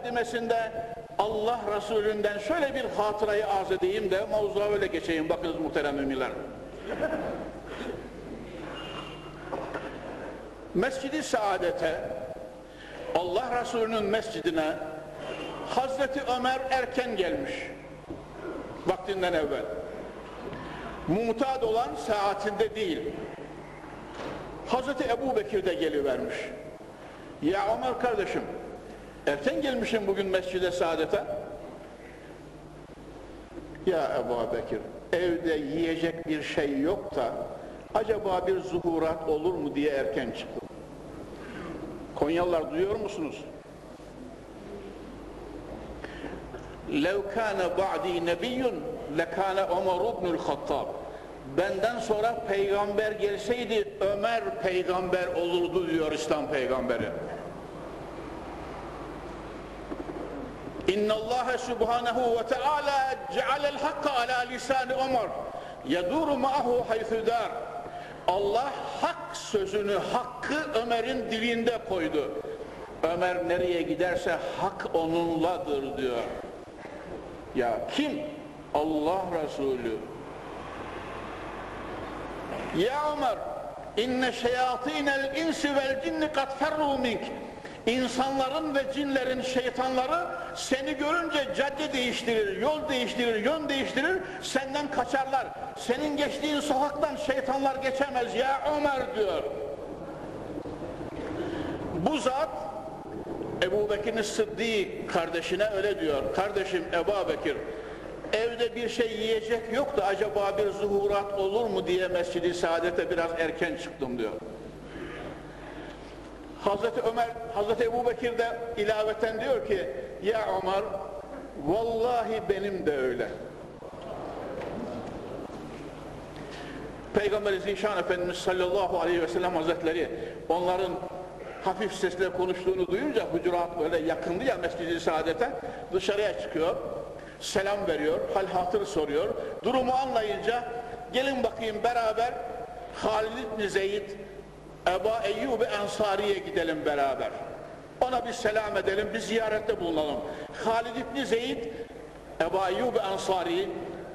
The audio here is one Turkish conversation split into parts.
mukaddimesinde Allah Resulü'nden şöyle bir hatırayı arz edeyim de mavzuğa öyle geçeyim. Bakınız muhterem müminler. Mescidi Saadet'e Allah Resulü'nün mescidine Hazreti Ömer erken gelmiş. Vaktinden evvel. Mumtad olan saatinde değil. Hazreti Ebu Bekir de gelivermiş. Ya Ömer kardeşim, erken gelmişim bugün Mescid-i Saadet'e. Ya Ebu Bekir, evde yiyecek bir şey yok da acaba bir zuhurat olur mu diye erken çıktım. Konyalılar duyuyor musunuz? لَوْ كَانَ بَعْدِي نَبِيٌّ لَكَانَ عُمَرُ بْنُ الْخَطَّابِ Benden sonra peygamber gelseydi Ömer peygamber olurdu diyor İslam peygamberi. İnna Allah subhanahu ve teala cealel hakka ala lisan Ömer yeduru ma'ahu haythu dar. Allah hak sözünü, hakkı Ömer'in dilinde koydu. Ömer nereye giderse hak onunladır diyor. Ya kim? Allah Resulü. Ya Ömer, inne şeyatinel insi vel cinni kat ferru mink. İnsanların ve cinlerin şeytanları seni görünce cadde değiştirir, yol değiştirir, yön değiştirir, senden kaçarlar. Senin geçtiğin sokaktan şeytanlar geçemez ya Ömer diyor. Bu zat Ebu Bekir'in Sıddık kardeşine öyle diyor. Kardeşim Ebu Bekir evde bir şey yiyecek yok da acaba bir zuhurat olur mu diye Mescid-i Saadet'e biraz erken çıktım diyor. Hazreti Ömer, Hazreti Ebu Bekir de ilaveten diyor ki ya Ömer vallahi benim de öyle. Peygamberi Zişan Efendimiz sallallahu aleyhi ve sellem hazretleri onların hafif sesle konuştuğunu duyunca hucurat böyle yakındı ya Mescid-i Saadet'e dışarıya çıkıyor selam veriyor, hal hatır soruyor. Durumu anlayınca gelin bakayım beraber Halid ibn Zeyd Eba Eyyub Ensari'ye gidelim beraber. Ona bir selam edelim, bir ziyarette bulunalım. Halid ibn Zeyd Eba Eyyub Ensari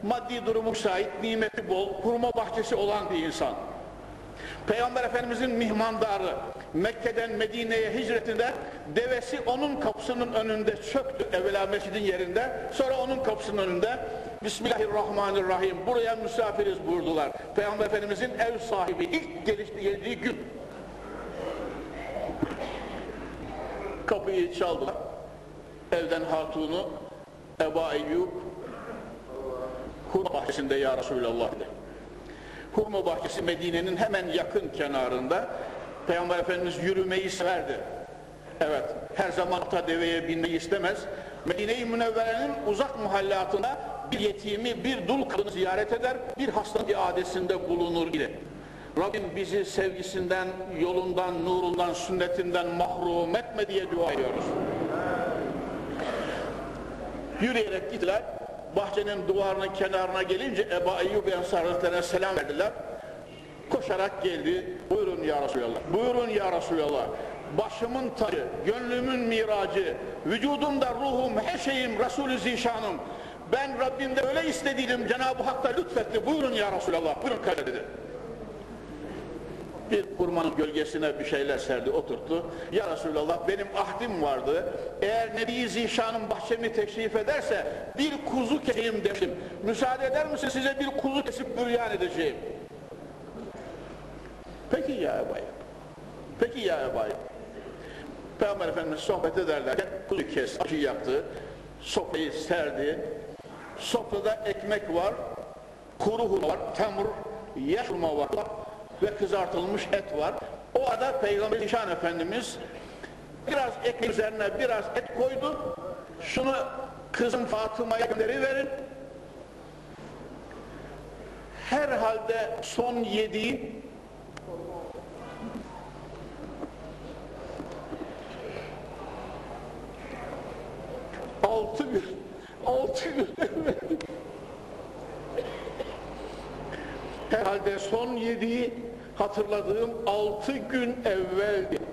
maddi durumu müsait, nimeti bol, hurma bahçesi olan bir insan. Peygamber Efendimizin mihmandarı Mekke'den Medine'ye hicretinde devesi onun kapısının önünde çöktü evvela mescidin yerinde. Sonra onun kapısının önünde Bismillahirrahmanirrahim buraya misafiriz buyurdular. Peygamber Efendimizin ev sahibi ilk gelişti geldiği gün kapıyı çaldılar. Evden hatunu Eba Eyyub hurma bahçesinde ya Resulallah dedi hurma bahçesi Medine'nin hemen yakın kenarında Peygamber Efendimiz yürümeyi severdi. Evet, her zaman ata deveye binmeyi istemez. Medine-i Münevvere'nin uzak muhallatında bir yetimi, bir dul kadını ziyaret eder, bir hasta iadesinde bulunur ile. Rabbim bizi sevgisinden, yolundan, nurundan, sünnetinden mahrum etme diye dua ediyoruz. Yürüyerek gittiler, bahçenin duvarının kenarına gelince Ebu Eyyub Ensarlıklarına selam verdiler koşarak geldi. Buyurun ya Resulallah. Buyurun ya Resulallah. Başımın tacı, gönlümün miracı, vücudumda ruhum, her şeyim Resulü Zişanım. Ben Rabbimde öyle istediydim, Cenab-ı Hak da lütfetti. Buyurun ya Resulallah, buyurun kale dedi. Bir kurmanın gölgesine bir şeyler serdi, oturttu. Ya Resulallah benim ahdim vardı. Eğer Nebi Zişan'ın bahçemi teşrif ederse bir kuzu keseyim demiştim. Müsaade eder misin size bir kuzu kesip büryan edeceğim. Peki ya Ebu Peki ya Ebu Peygamber Efendimiz sohbet ederlerken kuzu kes, acı yaktı, sofrayı serdi. Sofrada ekmek var, kuru hurma var, temur, yaş hurma var ve kızartılmış et var. O arada Peygamber İşan Efendimiz biraz ekmek üzerine biraz et koydu. Şunu kızım Fatıma'ya gönderiverin. Herhalde son yediği altı gün altı gün herhalde son yediği hatırladığım altı gün evveldi